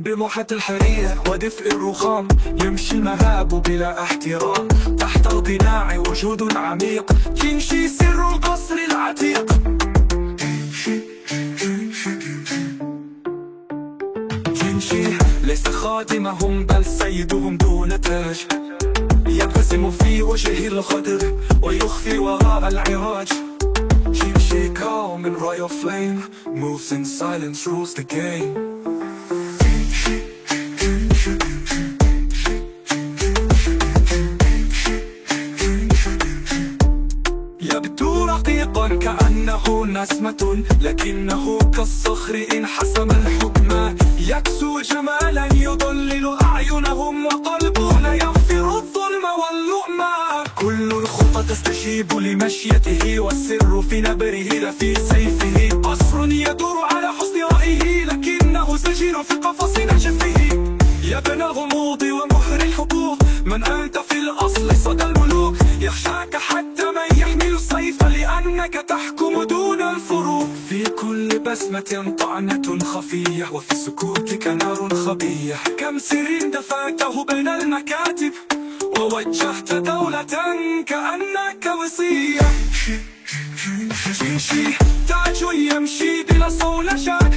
بموحة الحرية ودفء الرخام يمشي المهاب بلا احترام. تحت القناع وجود عميق. جنشي سر القصر العتيق. جنشي ليس خادمهم بل سيدهم دون تاج. يبتسم في وجهه الخضر ويخفي وراء العراج. جنشي calm in royal flame. Moves in silence rules the game. كأنه نسمة لكنه كالصخر إن حسم الحكم. يكسو جمالا يضلل أعينهم وقلبه يغفر الظلم واللؤم. كل الخطى تستجيب لمشيته والسر في نبره لا في سيفه. قصر يدور على حسن رأيه لكنه سجين في قفص نجفه. يا ابن الغموض ومهر الحقوق من أنت في الأصل صدى الملوك. يخشاك حتى لأنك تحكم دون الفروق. في كل بسمة طعنة خفية وفي سكوتك نار خبية. كم سر دفعته بين المكاتب ووجهت دولة كأنك وصية. شيشي تاج يمشي بلا صولجات مهابته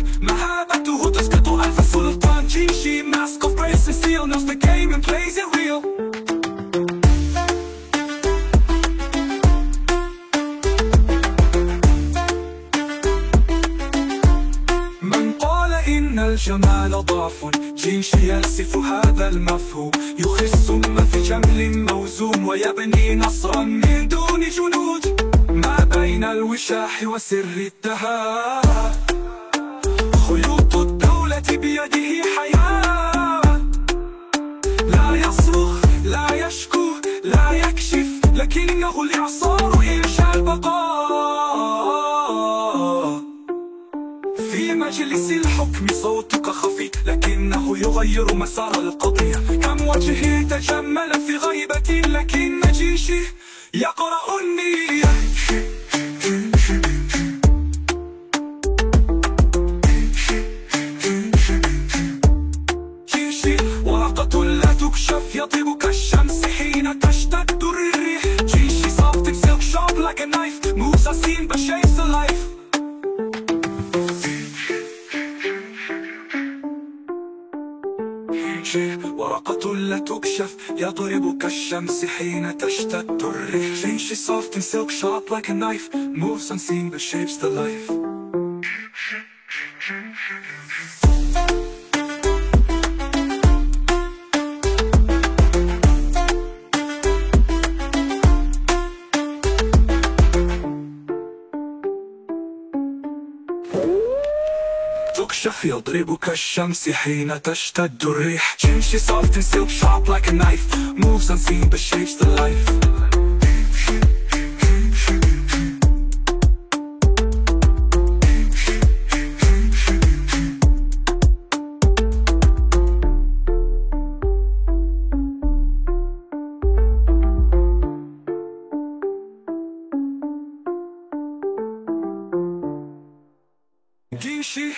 الجمال ضعف جيش يأسف هذا المفهوم. يخس ما في جمل موزوم ويبني نصرا من دون جنود. ما بين الوشاح وسر الدهاء. خيوط الدولة بيده حياة لا يصرخ لا يشكو لا يكشف لكنه الإعصار إنشاء البقاء في مجلس الحكم صوتك خفي لكنه يغير مسار القضية كم وجهي تجمل في غيبة لكن جيشه يقرأ النية جيشي ورقة لا تكشف يطيب كالشمس حين تشتد الريح. جيشي a knife. moves are seen but shapes a life. ورقة لا تكشف يضرب كالشمس حين تشتد الريح جيشي soft and silk sharp like a knife moves unseen but shapes the life تقشف يضربك الشمس حين تشتد الريح Change soft and silk sharp like a knife. Moves unseen but shapes the life. Gishi